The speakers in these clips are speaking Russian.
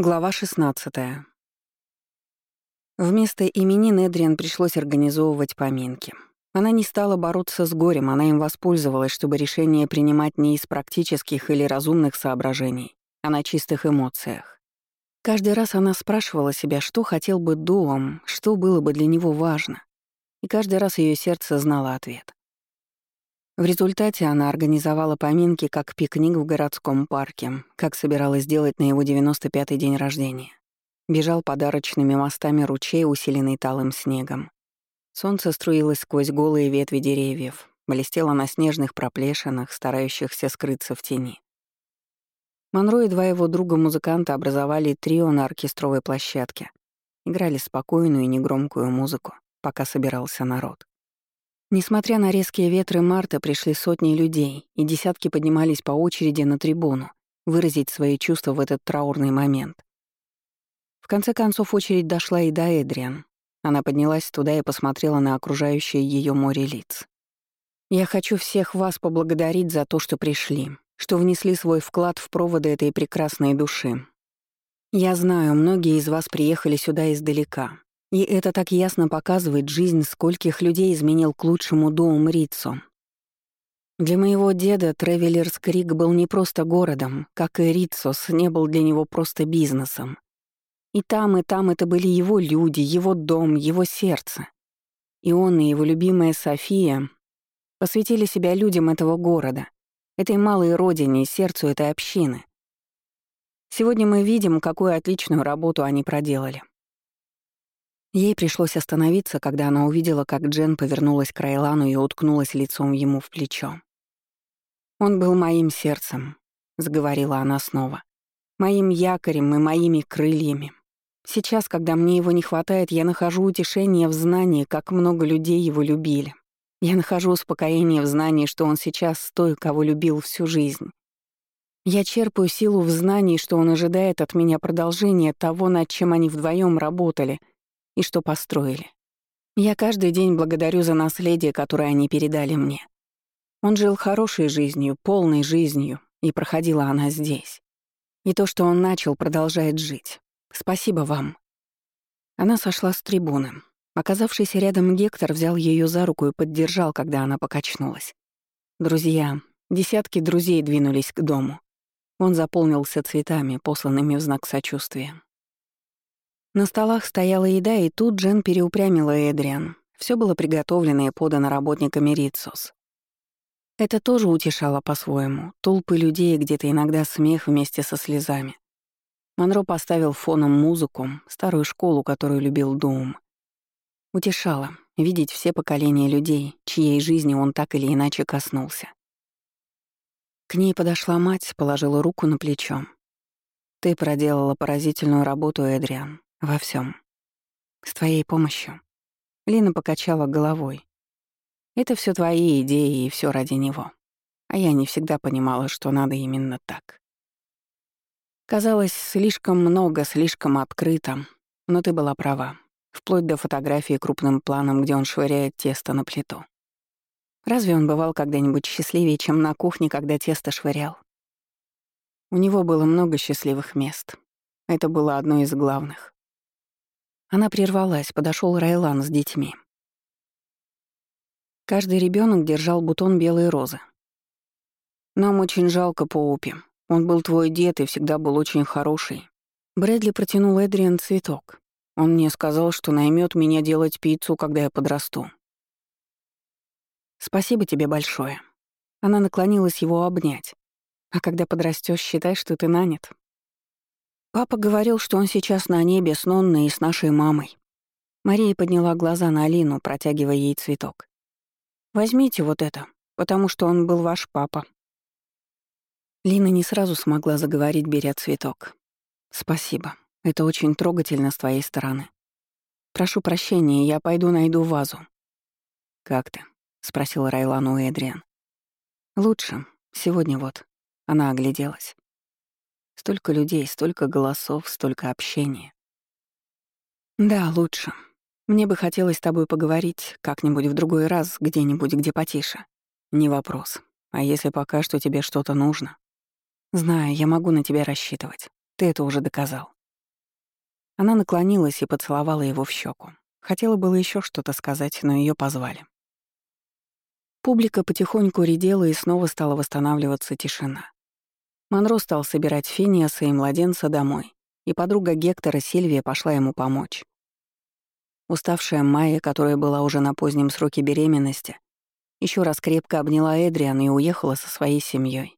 Глава 16. Вместо именин Эдриан пришлось организовывать поминки. Она не стала бороться с горем, она им воспользовалась, чтобы решение принимать не из практических или разумных соображений, а на чистых эмоциях. Каждый раз она спрашивала себя, что хотел бы Дуам, что было бы для него важно. И каждый раз ее сердце знало ответ. В результате она организовала поминки как пикник в городском парке, как собиралась сделать на его 95-й день рождения. Бежал подарочными мостами ручей, усиленный талым снегом. Солнце струилось сквозь голые ветви деревьев, блестело на снежных проплешинах, старающихся скрыться в тени. Монро и два его друга-музыканта образовали трио на оркестровой площадке. Играли спокойную и негромкую музыку, пока собирался народ. Несмотря на резкие ветры марта, пришли сотни людей, и десятки поднимались по очереди на трибуну, выразить свои чувства в этот траурный момент. В конце концов очередь дошла и до Эдриан. Она поднялась туда и посмотрела на окружающее ее море лиц. «Я хочу всех вас поблагодарить за то, что пришли, что внесли свой вклад в проводы этой прекрасной души. Я знаю, многие из вас приехали сюда издалека, и это так ясно показывает жизнь, скольких людей изменил к лучшему дом Рицо. Для моего деда Тревелерс Крик был не просто городом, как и Рицос не был для него просто бизнесом. И там, и там это были его люди, его дом, его сердце. И он, и его любимая София посвятили себя людям этого города, этой малой родине и сердцу этой общины. Сегодня мы видим, какую отличную работу они проделали. Ей пришлось остановиться, когда она увидела, как Джен повернулась к Райлану и уткнулась лицом ему в плечо. «Он был моим сердцем», — заговорила она снова, «моим якорем и моими крыльями. Сейчас, когда мне его не хватает, я нахожу утешение в знании, как много людей его любили. Я нахожу успокоение в знании, что он сейчас той, кого любил всю жизнь. Я черпаю силу в знании, что он ожидает от меня продолжения того, над чем они вдвоем работали — и что построили. Я каждый день благодарю за наследие, которое они передали мне. Он жил хорошей жизнью, полной жизнью, и проходила она здесь. И то, что он начал, продолжает жить. Спасибо вам. Она сошла с трибуны. Оказавшийся рядом Гектор взял ее за руку и поддержал, когда она покачнулась. Друзья, десятки друзей двинулись к дому. Он заполнился цветами, посланными в знак сочувствия. На столах стояла еда, и тут Джен переупрямила Эдриан. Все было приготовлено и подано работниками Рицос. Это тоже утешало по-своему. Толпы людей, где-то иногда смех вместе со слезами. Монро поставил фоном музыку, старую школу, которую любил Доум. Утешало видеть все поколения людей, чьей жизни он так или иначе коснулся. К ней подошла мать, положила руку на плечо. «Ты проделала поразительную работу, Эдриан. Во всем. С твоей помощью. Лина покачала головой. Это все твои идеи и все ради него. А я не всегда понимала, что надо именно так. Казалось, слишком много, слишком открыто, но ты была права. Вплоть до фотографии крупным планом, где он швыряет тесто на плиту. Разве он бывал когда-нибудь счастливее, чем на кухне, когда тесто швырял? У него было много счастливых мест. Это было одно из главных. Она прервалась, подошел Райлан с детьми. Каждый ребенок держал бутон белой розы. «Нам очень жалко Поупи. Он был твой дед и всегда был очень хороший». Брэдли протянул Эдриан цветок. Он мне сказал, что наймет меня делать пиццу, когда я подрасту. «Спасибо тебе большое». Она наклонилась его обнять. «А когда подрастешь, считай, что ты нанят. Папа говорил, что он сейчас на небе с Нонной и с нашей мамой. Мария подняла глаза на Алину, протягивая ей цветок. «Возьмите вот это, потому что он был ваш папа». Лина не сразу смогла заговорить, беря цветок. «Спасибо. Это очень трогательно с твоей стороны. Прошу прощения, я пойду найду вазу». «Как ты?» — спросил Райлан у Эдриан. «Лучше. Сегодня вот». Она огляделась. Столько людей, столько голосов, столько общения. Да, лучше. Мне бы хотелось с тобой поговорить как-нибудь в другой раз, где-нибудь, где потише. Не вопрос. А если пока что тебе что-то нужно? Знаю, я могу на тебя рассчитывать. Ты это уже доказал. Она наклонилась и поцеловала его в щеку. Хотела было еще что-то сказать, но ее позвали. Публика потихоньку редела, и снова стала восстанавливаться тишина. Монро стал собирать Финиаса и младенца домой, и подруга Гектора Сильвия пошла ему помочь. Уставшая Майя, которая была уже на позднем сроке беременности, еще раз крепко обняла Эдриан и уехала со своей семьей.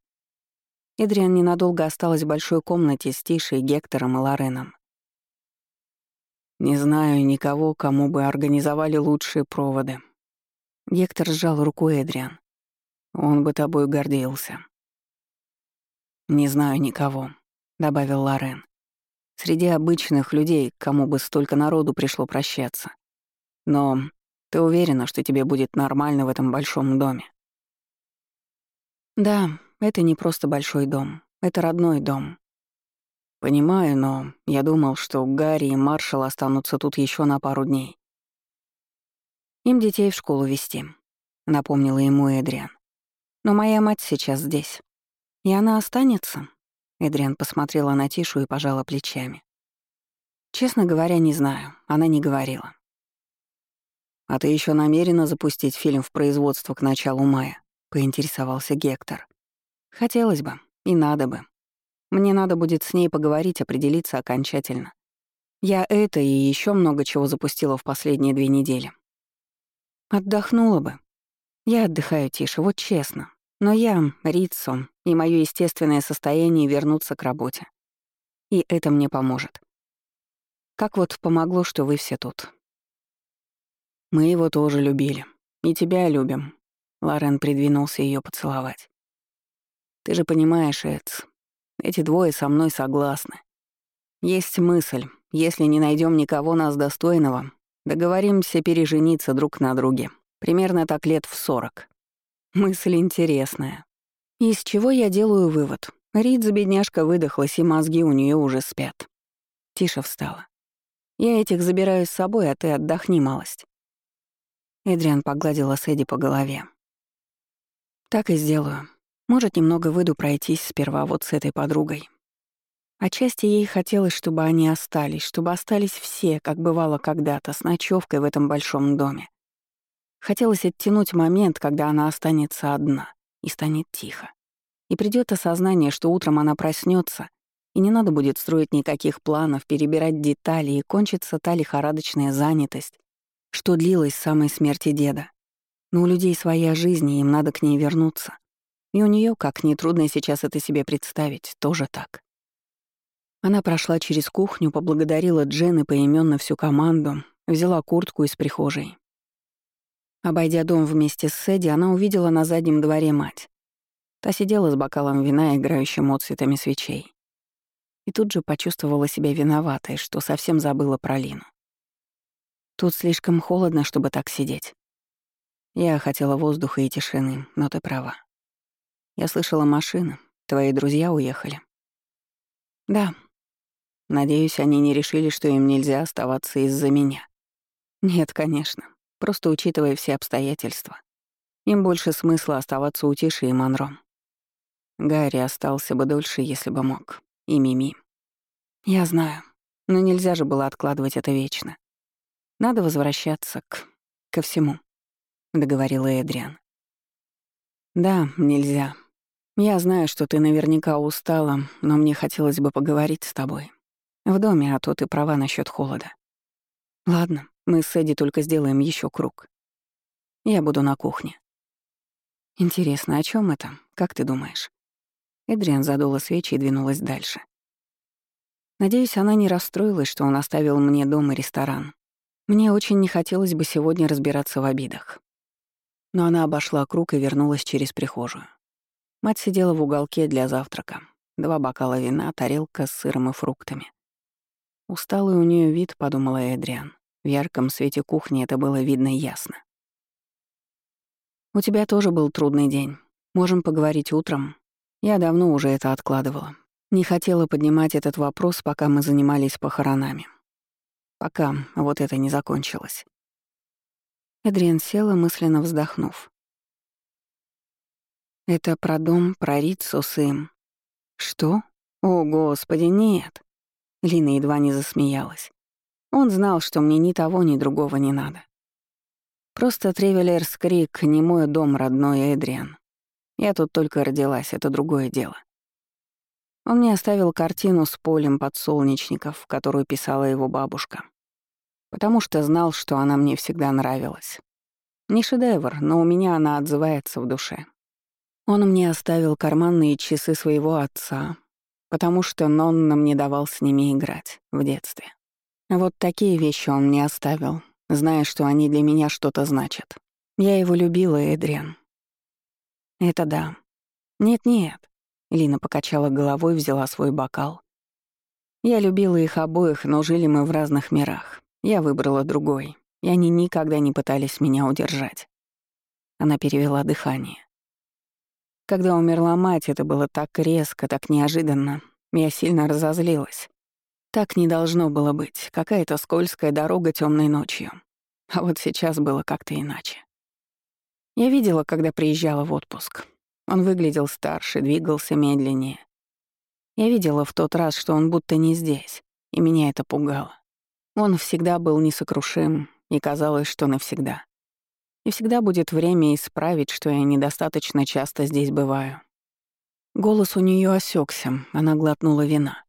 Эдриан ненадолго осталась в большой комнате с Тишей, Гектором и Лореном. «Не знаю никого, кому бы организовали лучшие проводы». Гектор сжал руку Эдриан. «Он бы тобой гордился». «Не знаю никого», — добавил Лорен. «Среди обычных людей, кому бы столько народу пришло прощаться. Но ты уверена, что тебе будет нормально в этом большом доме?» «Да, это не просто большой дом. Это родной дом». «Понимаю, но я думал, что Гарри и Маршал останутся тут еще на пару дней». «Им детей в школу вести», — напомнила ему Эдриан. «Но моя мать сейчас здесь». «И она останется?» Эдриан посмотрела на Тишу и пожала плечами. «Честно говоря, не знаю. Она не говорила». «А ты еще намерена запустить фильм в производство к началу мая?» — поинтересовался Гектор. «Хотелось бы. И надо бы. Мне надо будет с ней поговорить, определиться окончательно. Я это и еще много чего запустила в последние две недели. Отдохнула бы. Я отдыхаю тише, вот честно. Но я, Рицу, и мое естественное состояние вернуться к работе. И это мне поможет. Как вот помогло, что вы все тут. Мы его тоже любили. И тебя любим. Лорен придвинулся ее поцеловать. Ты же понимаешь, Эдс, эти двое со мной согласны. Есть мысль, если не найдем никого нас достойного, договоримся пережениться друг на друге. Примерно так лет в сорок. Мысль интересная. Из чего я делаю вывод. Ридза, бедняжка, выдохлась, и мозги у нее уже спят. Тише встала. Я этих забираю с собой, а ты отдохни малость. Эдриан погладила Сэдди по голове. Так и сделаю. Может, немного выйду пройтись сперва вот с этой подругой. Отчасти ей хотелось, чтобы они остались, чтобы остались все, как бывало когда-то, с ночевкой в этом большом доме. Хотелось оттянуть момент, когда она останется одна, и станет тихо. И придет осознание, что утром она проснется, и не надо будет строить никаких планов, перебирать детали, и кончится та лихорадочная занятость, что длилась с самой смерти деда. Но у людей своя жизнь, и им надо к ней вернуться. И у нее, как нетрудно сейчас это себе представить, тоже так. Она прошла через кухню, поблагодарила Джен и поименно всю команду, взяла куртку из прихожей, Обойдя дом вместе с Сэдди, она увидела на заднем дворе мать. Та сидела с бокалом вина, играющим отцветами свечей. И тут же почувствовала себя виноватой, что совсем забыла про Лину. Тут слишком холодно, чтобы так сидеть. Я хотела воздуха и тишины, но ты права. Я слышала машины, твои друзья уехали. Да. Надеюсь, они не решили, что им нельзя оставаться из-за меня. Нет, конечно просто учитывая все обстоятельства. Им больше смысла оставаться у Тиши и Монро. Гарри остался бы дольше, если бы мог. И Мими. Я знаю, но нельзя же было откладывать это вечно. Надо возвращаться к... ко всему, — договорила Эдриан. Да, нельзя. Я знаю, что ты наверняка устала, но мне хотелось бы поговорить с тобой. В доме, а то ты права насчет холода. Ладно, мы с Эдди только сделаем еще круг. Я буду на кухне. Интересно, о чем это? Как ты думаешь? Эдриан задула свечи и двинулась дальше. Надеюсь, она не расстроилась, что он оставил мне дом и ресторан. Мне очень не хотелось бы сегодня разбираться в обидах. Но она обошла круг и вернулась через прихожую. Мать сидела в уголке для завтрака. Два бокала вина, тарелка с сыром и фруктами. Усталый у нее вид, подумала Эдриан. В ярком свете кухни это было видно ясно. «У тебя тоже был трудный день. Можем поговорить утром. Я давно уже это откладывала. Не хотела поднимать этот вопрос, пока мы занимались похоронами. Пока вот это не закончилось». Эдриан села, мысленно вздохнув. «Это про дом, про Рицу с им». «Что? О, господи, нет!» Лина едва не засмеялась. Он знал, что мне ни того, ни другого не надо. Просто Тревелерс Крик — не мой дом, родной Эдриан. Я тут только родилась, это другое дело. Он мне оставил картину с полем подсолнечников, которую писала его бабушка. Потому что знал, что она мне всегда нравилась. Не шедевр, но у меня она отзывается в душе. Он мне оставил карманные часы своего отца, потому что Нонна мне давал с ними играть в детстве. Вот такие вещи он мне оставил, зная, что они для меня что-то значат. Я его любила, Эдриан. Это да. Нет-нет. Лина покачала головой, взяла свой бокал. Я любила их обоих, но жили мы в разных мирах. Я выбрала другой, и они никогда не пытались меня удержать. Она перевела дыхание. Когда умерла мать, это было так резко, так неожиданно. Я сильно разозлилась. Так не должно было быть. Какая-то скользкая дорога темной ночью. А вот сейчас было как-то иначе. Я видела, когда приезжала в отпуск. Он выглядел старше, двигался медленнее. Я видела в тот раз, что он будто не здесь, и меня это пугало. Он всегда был несокрушим, и казалось, что навсегда. И всегда будет время исправить, что я недостаточно часто здесь бываю. Голос у нее осекся, она глотнула вина.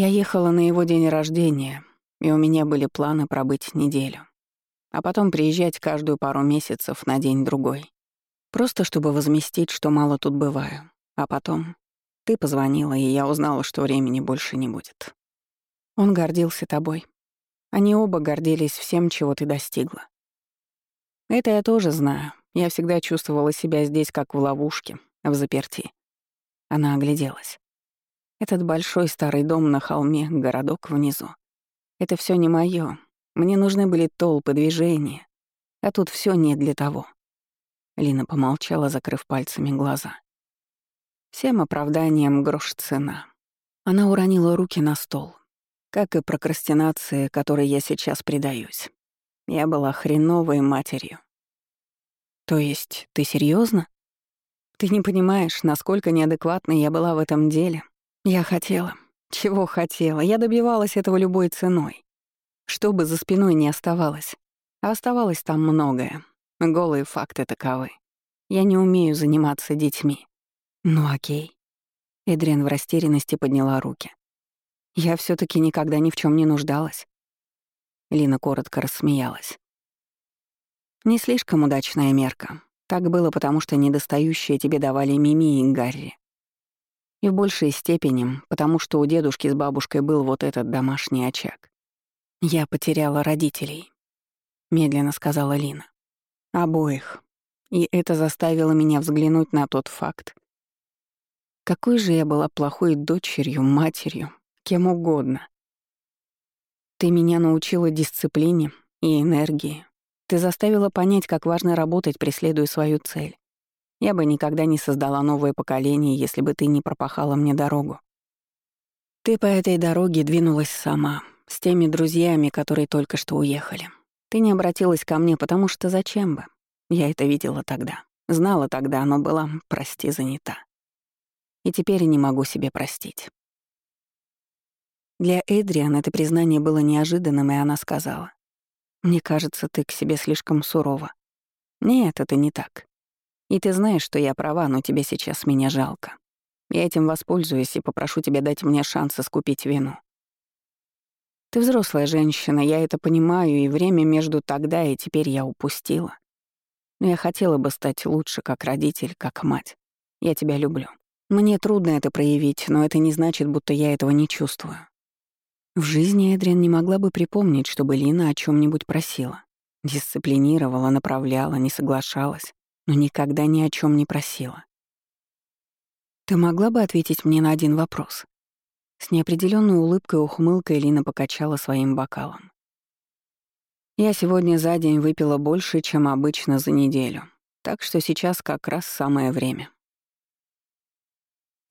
Я ехала на его день рождения, и у меня были планы пробыть неделю. А потом приезжать каждую пару месяцев на день-другой. Просто чтобы возместить, что мало тут бываю. А потом ты позвонила, и я узнала, что времени больше не будет. Он гордился тобой. Они оба гордились всем, чего ты достигла. Это я тоже знаю. Я всегда чувствовала себя здесь как в ловушке, в заперти. Она огляделась. Этот большой старый дом на холме, городок внизу. Это все не мое. Мне нужны были толпы, движения. А тут все не для того. Лина помолчала, закрыв пальцами глаза. Всем оправданием грош цена. Она уронила руки на стол. Как и прокрастинация, которой я сейчас предаюсь. Я была хреновой матерью. То есть ты серьезно? Ты не понимаешь, насколько неадекватной я была в этом деле. Я хотела. Чего хотела? Я добивалась этого любой ценой. Что бы за спиной не оставалось. А оставалось там многое. Голые факты таковы. Я не умею заниматься детьми. Ну окей. Эдриан в растерянности подняла руки. Я все таки никогда ни в чем не нуждалась. Лина коротко рассмеялась. Не слишком удачная мерка. Так было потому, что недостающие тебе давали Мими и Гарри. И в большей степени, потому что у дедушки с бабушкой был вот этот домашний очаг. «Я потеряла родителей», — медленно сказала Лина. «Обоих. И это заставило меня взглянуть на тот факт. Какой же я была плохой дочерью, матерью, кем угодно. Ты меня научила дисциплине и энергии. Ты заставила понять, как важно работать, преследуя свою цель. Я бы никогда не создала новое поколение, если бы ты не пропахала мне дорогу. Ты по этой дороге двинулась сама, с теми друзьями, которые только что уехали. Ты не обратилась ко мне, потому что зачем бы? Я это видела тогда. Знала тогда, но была, прости, занята. И теперь не могу себе простить. Для Эдриан это признание было неожиданным, и она сказала. «Мне кажется, ты к себе слишком сурова». «Нет, это не так. И ты знаешь, что я права, но тебе сейчас меня жалко. Я этим воспользуюсь и попрошу тебя дать мне шанс искупить вину. Ты взрослая женщина, я это понимаю, и время между тогда и теперь я упустила. Но я хотела бы стать лучше как родитель, как мать. Я тебя люблю. Мне трудно это проявить, но это не значит, будто я этого не чувствую. В жизни Эдриан не могла бы припомнить, чтобы Лина о чем нибудь просила. Дисциплинировала, направляла, не соглашалась, но никогда ни о чем не просила. «Ты могла бы ответить мне на один вопрос?» С неопределенной улыбкой и ухмылкой Лина покачала своим бокалом. «Я сегодня за день выпила больше, чем обычно за неделю, так что сейчас как раз самое время».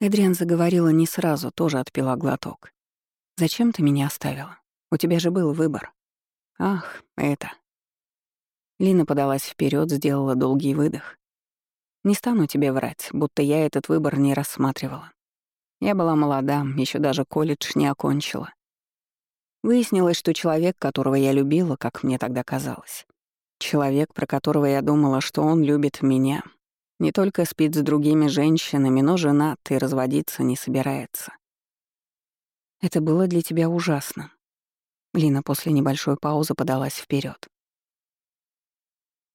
Эдриан заговорила не сразу, тоже отпила глоток. Зачем ты меня оставила? У тебя же был выбор. Ах, это. Лина подалась вперед, сделала долгий выдох. Не стану тебе врать, будто я этот выбор не рассматривала. Я была молода, еще даже колледж не окончила. Выяснилось, что человек, которого я любила, как мне тогда казалось, человек, про которого я думала, что он любит меня, не только спит с другими женщинами, но женат и разводиться не собирается. Это было для тебя ужасно. Лина после небольшой паузы подалась вперед.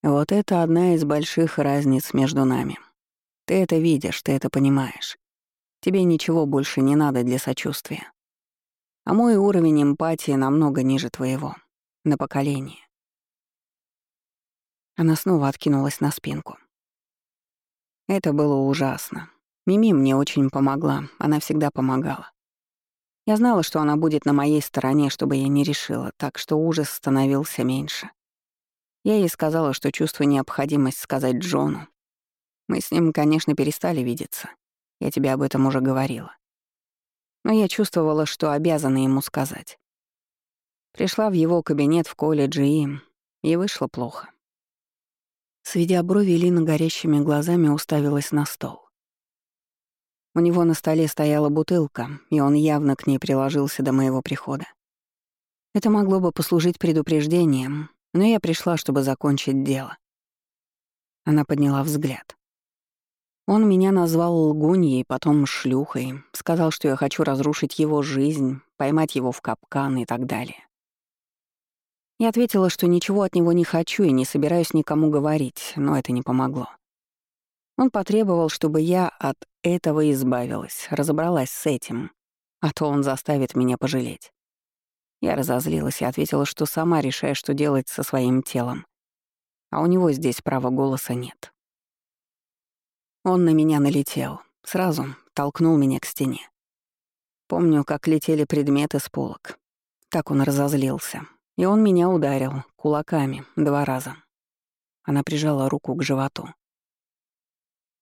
Вот это одна из больших разниц между нами. Ты это видишь, ты это понимаешь. Тебе ничего больше не надо для сочувствия. А мой уровень эмпатии намного ниже твоего. На поколение. Она снова откинулась на спинку. Это было ужасно. Мими мне очень помогла, она всегда помогала. Я знала, что она будет на моей стороне, чтобы я не решила, так что ужас становился меньше. Я ей сказала, что чувствую необходимость сказать Джону. Мы с ним, конечно, перестали видеться. Я тебе об этом уже говорила. Но я чувствовала, что обязана ему сказать. Пришла в его кабинет в колледже и... и вышло плохо. Сведя брови, Лина горящими глазами уставилась на стол. У него на столе стояла бутылка, и он явно к ней приложился до моего прихода. Это могло бы послужить предупреждением, но я пришла, чтобы закончить дело. Она подняла взгляд. Он меня назвал лгуньей, потом шлюхой, сказал, что я хочу разрушить его жизнь, поймать его в капкан и так далее. Я ответила, что ничего от него не хочу и не собираюсь никому говорить, но это не помогло. Он потребовал, чтобы я от этого избавилась, разобралась с этим, а то он заставит меня пожалеть. Я разозлилась и ответила, что сама решаю, что делать со своим телом. А у него здесь права голоса нет. Он на меня налетел, сразу толкнул меня к стене. Помню, как летели предметы с полок. Так он разозлился, и он меня ударил кулаками два раза. Она прижала руку к животу.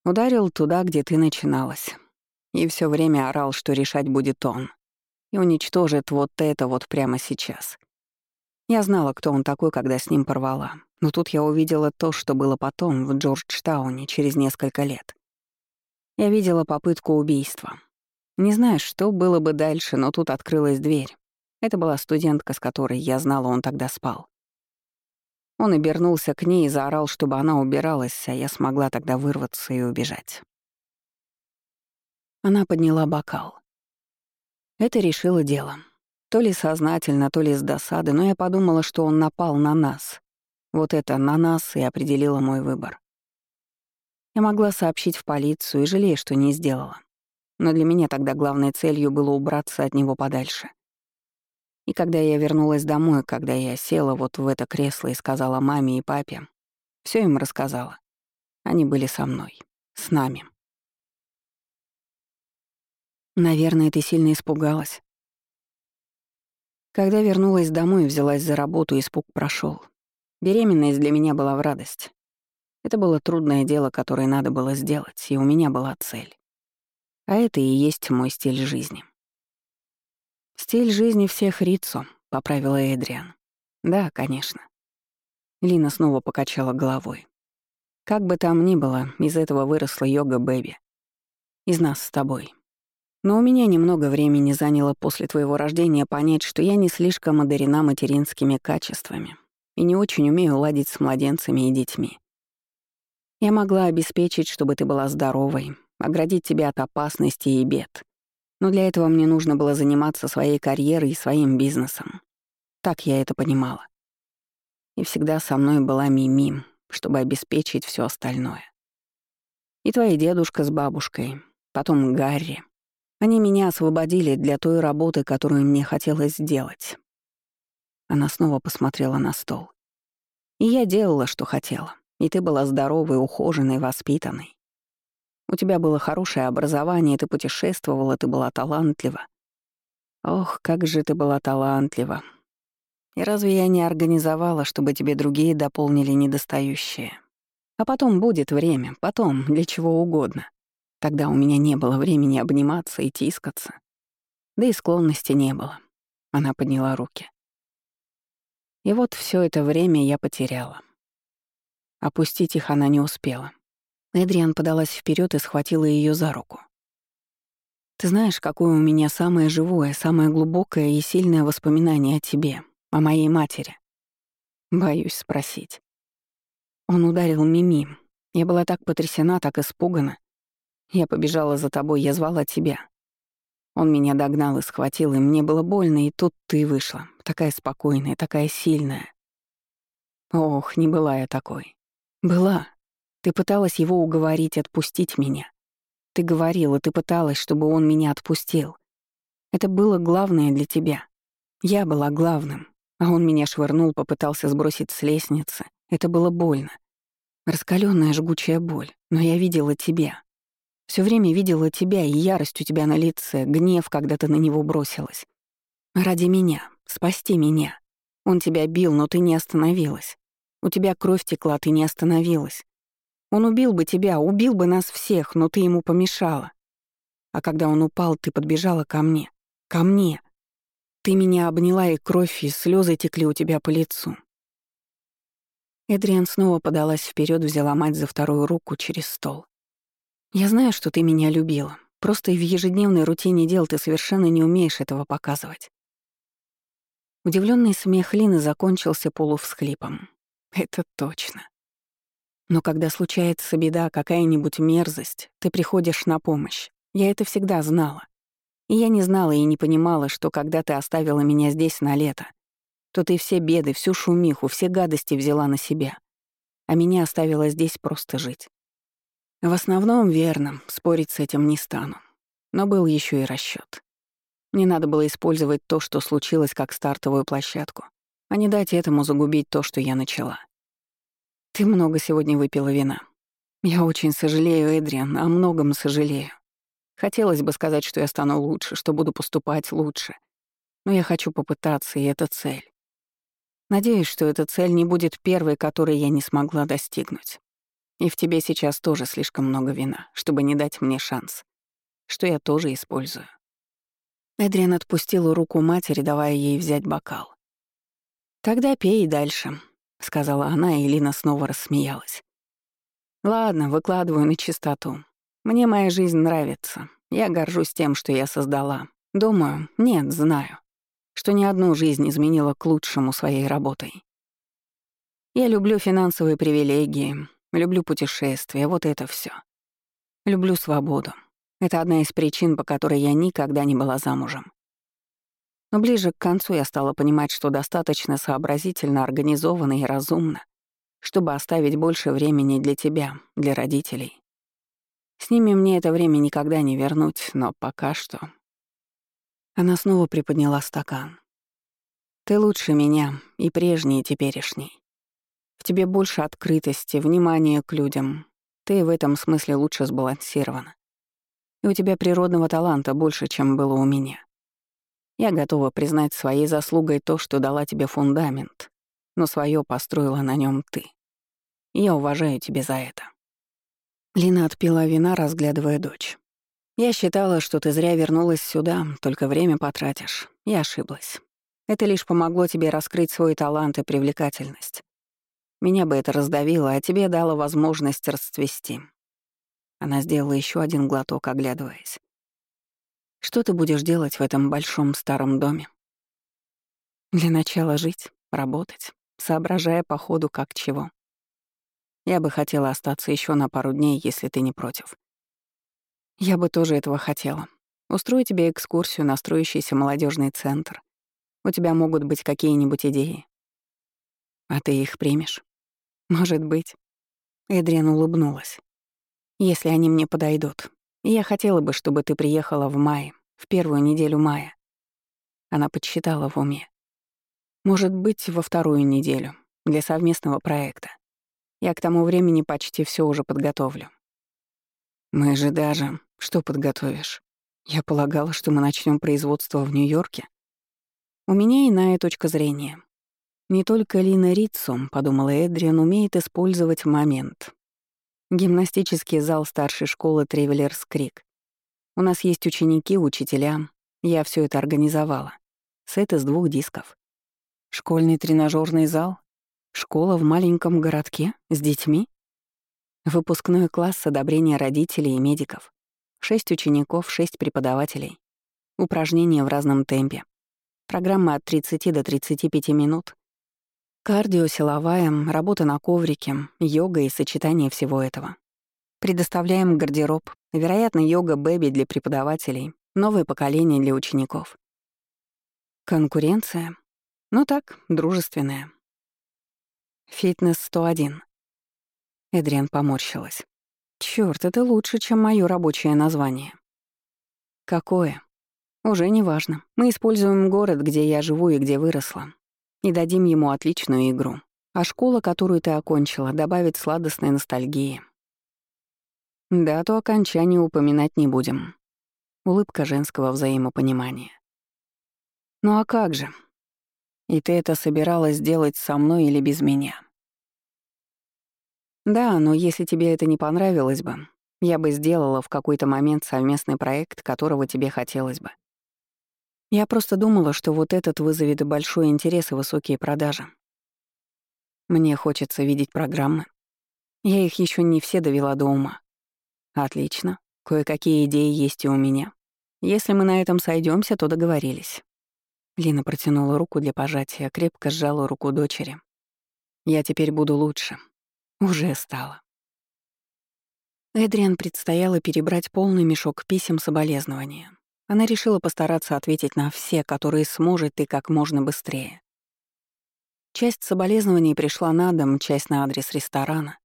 Ударил туда, где ты начиналась. И все время орал, что решать будет он. И уничтожит вот это вот прямо сейчас. Я знала, кто он такой, когда с ним порвала. Но тут я увидела то, что было потом, в Джорджтауне, через несколько лет. Я видела попытку убийства. Не знаю, что было бы дальше, но тут открылась дверь. Это была студентка, с которой я знала, он тогда спал. Он обернулся к ней и заорал, чтобы она убиралась, а я смогла тогда вырваться и убежать. Она подняла бокал. Это решило дело. То ли сознательно, то ли с досады, но я подумала, что он напал на нас. Вот это «на нас» и определило мой выбор. Я могла сообщить в полицию и жалею, что не сделала. Но для меня тогда главной целью было убраться от него подальше — и когда я вернулась домой, когда я села вот в это кресло и сказала маме и папе, все им рассказала. Они были со мной, с нами. Наверное, ты сильно испугалась. Когда вернулась домой и взялась за работу, испуг прошел. Беременность для меня была в радость. Это было трудное дело, которое надо было сделать, и у меня была цель. А это и есть мой стиль жизни. «Стиль жизни всех Рицо», — поправила Эдриан. «Да, конечно». Лина снова покачала головой. «Как бы там ни было, из этого выросла йога-бэби. Из нас с тобой. Но у меня немного времени заняло после твоего рождения понять, что я не слишком одарена материнскими качествами и не очень умею ладить с младенцами и детьми. Я могла обеспечить, чтобы ты была здоровой, оградить тебя от опасностей и бед, но для этого мне нужно было заниматься своей карьерой и своим бизнесом. Так я это понимала. И всегда со мной была Мими, чтобы обеспечить все остальное. И твоя дедушка с бабушкой, потом Гарри. Они меня освободили для той работы, которую мне хотелось сделать. Она снова посмотрела на стол. И я делала, что хотела. И ты была здоровой, ухоженной, воспитанной. У тебя было хорошее образование, ты путешествовала, ты была талантлива. Ох, как же ты была талантлива. И разве я не организовала, чтобы тебе другие дополнили недостающее? А потом будет время, потом, для чего угодно. Тогда у меня не было времени обниматься и тискаться. Да и склонности не было. Она подняла руки. И вот все это время я потеряла. Опустить их она не успела. Эдриан подалась вперед и схватила ее за руку. Ты знаешь, какое у меня самое живое, самое глубокое и сильное воспоминание о тебе, о моей матери? Боюсь спросить. Он ударил Мими. Я была так потрясена, так испугана. Я побежала за тобой, я звала тебя. Он меня догнал и схватил, и мне было больно, и тут ты вышла. Такая спокойная, такая сильная. Ох, не была я такой. Была. Ты пыталась его уговорить отпустить меня. Ты говорила, ты пыталась, чтобы он меня отпустил. Это было главное для тебя. Я была главным, а он меня швырнул, попытался сбросить с лестницы. Это было больно. Раскаленная жгучая боль, но я видела тебя. Все время видела тебя и ярость у тебя на лице, гнев, когда ты на него бросилась. Ради меня, спасти меня. Он тебя бил, но ты не остановилась. У тебя кровь текла, ты не остановилась. Он убил бы тебя, убил бы нас всех, но ты ему помешала. А когда он упал, ты подбежала ко мне. Ко мне. Ты меня обняла, и кровь, и слезы текли у тебя по лицу. Эдриан снова подалась вперед, взяла мать за вторую руку через стол. «Я знаю, что ты меня любила. Просто в ежедневной рутине дел ты совершенно не умеешь этого показывать». Удивленный смех Лины закончился полувсхлипом. «Это точно. Но когда случается беда, какая-нибудь мерзость, ты приходишь на помощь. Я это всегда знала. И я не знала и не понимала, что когда ты оставила меня здесь на лето, то ты все беды, всю шумиху, все гадости взяла на себя, а меня оставила здесь просто жить. В основном верно, спорить с этим не стану. Но был еще и расчет. Не надо было использовать то, что случилось, как стартовую площадку, а не дать этому загубить то, что я начала. Ты много сегодня выпила вина. Я очень сожалею, Эдриан, о многом сожалею. Хотелось бы сказать, что я стану лучше, что буду поступать лучше. Но я хочу попытаться, и это цель. Надеюсь, что эта цель не будет первой, которой я не смогла достигнуть. И в тебе сейчас тоже слишком много вина, чтобы не дать мне шанс, что я тоже использую. Эдриан отпустила руку матери, давая ей взять бокал. «Тогда пей дальше», — сказала она, и Лина снова рассмеялась. «Ладно, выкладываю на чистоту. Мне моя жизнь нравится. Я горжусь тем, что я создала. Думаю, нет, знаю, что ни одну жизнь изменила к лучшему своей работой. Я люблю финансовые привилегии, люблю путешествия, вот это все. Люблю свободу. Это одна из причин, по которой я никогда не была замужем. Но ближе к концу я стала понимать, что достаточно сообразительно, организованно и разумно, чтобы оставить больше времени для тебя, для родителей. С ними мне это время никогда не вернуть, но пока что... Она снова приподняла стакан. Ты лучше меня, и прежней, и теперешней. В тебе больше открытости, внимания к людям. Ты в этом смысле лучше сбалансирована. И у тебя природного таланта больше, чем было у меня. Я готова признать своей заслугой то, что дала тебе фундамент, но свое построила на нем ты. я уважаю тебя за это». Лина отпила вина, разглядывая дочь. «Я считала, что ты зря вернулась сюда, только время потратишь. Я ошиблась. Это лишь помогло тебе раскрыть свой талант и привлекательность. Меня бы это раздавило, а тебе дало возможность расцвести». Она сделала еще один глоток, оглядываясь. Что ты будешь делать в этом большом старом доме? Для начала жить, работать, соображая по ходу как чего. Я бы хотела остаться еще на пару дней, если ты не против. Я бы тоже этого хотела. Устрою тебе экскурсию на строящийся молодежный центр. У тебя могут быть какие-нибудь идеи. А ты их примешь? Может быть. Эдриан улыбнулась. Если они мне подойдут, я хотела бы, чтобы ты приехала в мае, в первую неделю мая. Она подсчитала в уме. Может быть, во вторую неделю, для совместного проекта. Я к тому времени почти все уже подготовлю. Мы же даже... Что подготовишь? Я полагала, что мы начнем производство в Нью-Йорке. У меня иная точка зрения. Не только Лина Ритсум, подумала Эдриан, умеет использовать момент, Гимнастический зал старшей школы Тревелерс Крик. У нас есть ученики, учителя. Я все это организовала. Сет из двух дисков. Школьный тренажерный зал? Школа в маленьком городке? С детьми? Выпускной класс с одобрения родителей и медиков. Шесть учеников, шесть преподавателей. Упражнения в разном темпе. Программа от 30 до 35 минут. Кардио, силовая, работа на коврике, йога и сочетание всего этого. Предоставляем гардероб, вероятно, йога-бэби для преподавателей, новое поколение для учеников. Конкуренция? Ну так, дружественная. Фитнес 101. Эдриан поморщилась. Чёрт, это лучше, чем моё рабочее название. Какое? Уже не важно. Мы используем город, где я живу и где выросла. И дадим ему отличную игру. А школа, которую ты окончила, добавит сладостной ностальгии. Дату окончания упоминать не будем. Улыбка женского взаимопонимания. Ну а как же? И ты это собиралась сделать со мной или без меня? Да, но если тебе это не понравилось бы, я бы сделала в какой-то момент совместный проект, которого тебе хотелось бы. Я просто думала, что вот этот вызовет большой интерес и высокие продажи. Мне хочется видеть программы. Я их еще не все довела до ума. Отлично. Кое-какие идеи есть и у меня. Если мы на этом сойдемся, то договорились. Лина протянула руку для пожатия, крепко сжала руку дочери. Я теперь буду лучше. Уже стало. Эдриан предстояло перебрать полный мешок писем соболезнования. Она решила постараться ответить на все, которые сможет и как можно быстрее. Часть соболезнований пришла на дом, часть на адрес ресторана.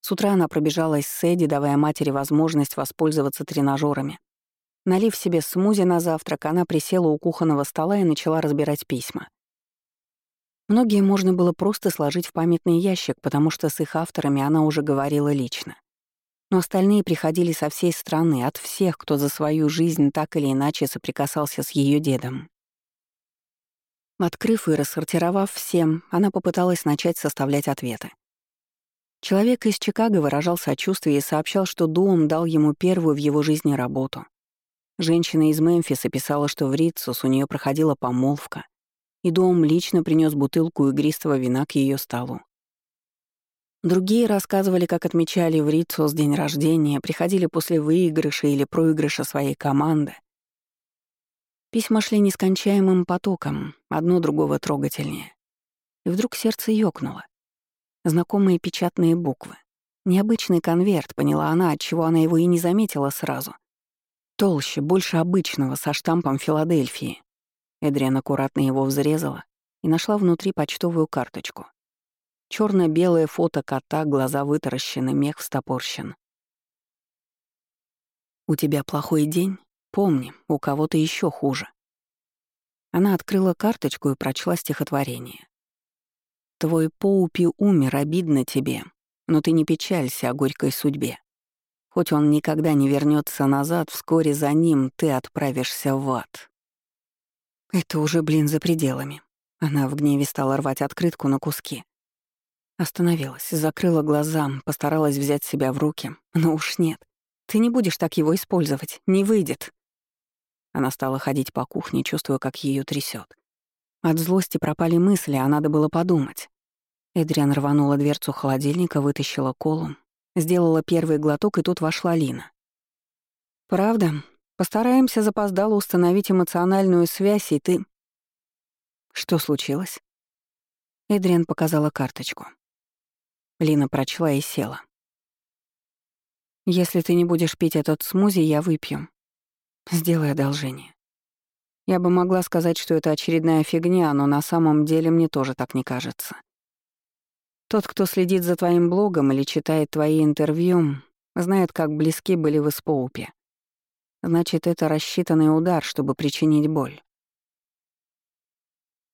С утра она пробежалась с Эдди, давая матери возможность воспользоваться тренажерами. Налив себе смузи на завтрак, она присела у кухонного стола и начала разбирать письма. Многие можно было просто сложить в памятный ящик, потому что с их авторами она уже говорила лично но остальные приходили со всей страны, от всех, кто за свою жизнь так или иначе соприкасался с ее дедом. Открыв и рассортировав всем, она попыталась начать составлять ответы. Человек из Чикаго выражал сочувствие и сообщал, что Дуом дал ему первую в его жизни работу. Женщина из Мемфиса писала, что в Ритсус у нее проходила помолвка, и Дуом лично принес бутылку игристого вина к ее столу. Другие рассказывали, как отмечали в Рицос день рождения, приходили после выигрыша или проигрыша своей команды. Письма шли нескончаемым потоком, одно другого трогательнее. И вдруг сердце ёкнуло. Знакомые печатные буквы. Необычный конверт, поняла она, отчего она его и не заметила сразу. Толще, больше обычного, со штампом Филадельфии. Эдриан аккуратно его взрезала и нашла внутри почтовую карточку черно белое фото кота, глаза вытаращены, мех встопорщен. «У тебя плохой день? Помни, у кого-то еще хуже». Она открыла карточку и прочла стихотворение. «Твой Поупи умер, обидно тебе, но ты не печалься о горькой судьбе. Хоть он никогда не вернется назад, вскоре за ним ты отправишься в ад». Это уже, блин, за пределами. Она в гневе стала рвать открытку на куски. Остановилась, закрыла глаза, постаралась взять себя в руки. Но уж нет. Ты не будешь так его использовать, не выйдет. Она стала ходить по кухне, чувствуя, как ее трясет. От злости пропали мысли, а надо было подумать. Эдриан рванула дверцу холодильника, вытащила колу, сделала первый глоток, и тут вошла Лина. «Правда? Постараемся запоздало установить эмоциональную связь, и ты...» «Что случилось?» Эдриан показала карточку. Лина прочла и села. «Если ты не будешь пить этот смузи, я выпью. Сделай одолжение. Я бы могла сказать, что это очередная фигня, но на самом деле мне тоже так не кажется. Тот, кто следит за твоим блогом или читает твои интервью, знает, как близки были вы с Поупи. Значит, это рассчитанный удар, чтобы причинить боль.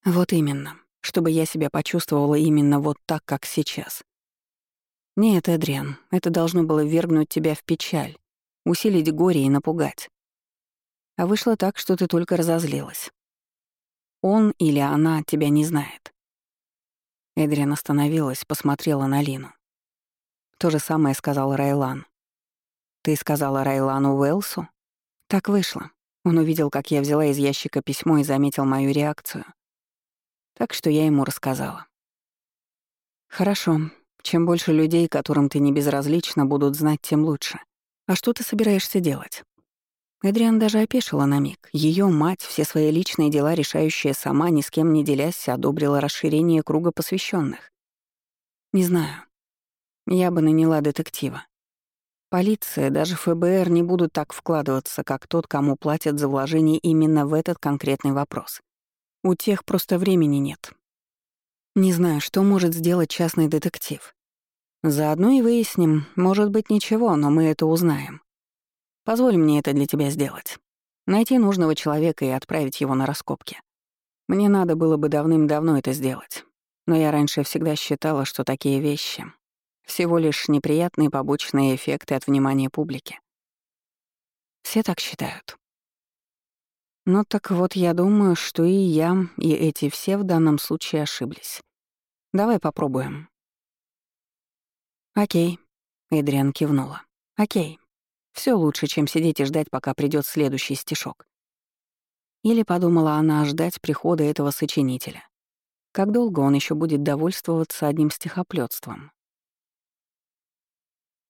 Вот именно, чтобы я себя почувствовала именно вот так, как сейчас. Нет, Эдриан, это должно было ввергнуть тебя в печаль, усилить горе и напугать. А вышло так, что ты только разозлилась. Он или она тебя не знает. Эдриан остановилась, посмотрела на Лину. То же самое сказал Райлан. «Ты сказала Райлану Уэлсу?» Так вышло. Он увидел, как я взяла из ящика письмо и заметил мою реакцию. Так что я ему рассказала. «Хорошо, чем больше людей, которым ты не безразлична, будут знать, тем лучше. А что ты собираешься делать? Эдриан даже опешила на миг. Ее мать, все свои личные дела решающая сама, ни с кем не делясь, одобрила расширение круга посвященных. Не знаю. Я бы наняла детектива. Полиция, даже ФБР не будут так вкладываться, как тот, кому платят за вложение именно в этот конкретный вопрос. У тех просто времени нет. Не знаю, что может сделать частный детектив. Заодно и выясним, может быть, ничего, но мы это узнаем. Позволь мне это для тебя сделать. Найти нужного человека и отправить его на раскопки. Мне надо было бы давным-давно это сделать. Но я раньше всегда считала, что такие вещи — всего лишь неприятные побочные эффекты от внимания публики. Все так считают. Ну так вот, я думаю, что и я, и эти все в данном случае ошиблись. Давай попробуем. Окей. Эдриан кивнула. Окей. Все лучше, чем сидеть и ждать, пока придет следующий стишок. Или подумала она ждать прихода этого сочинителя. Как долго он еще будет довольствоваться одним стихоплетством?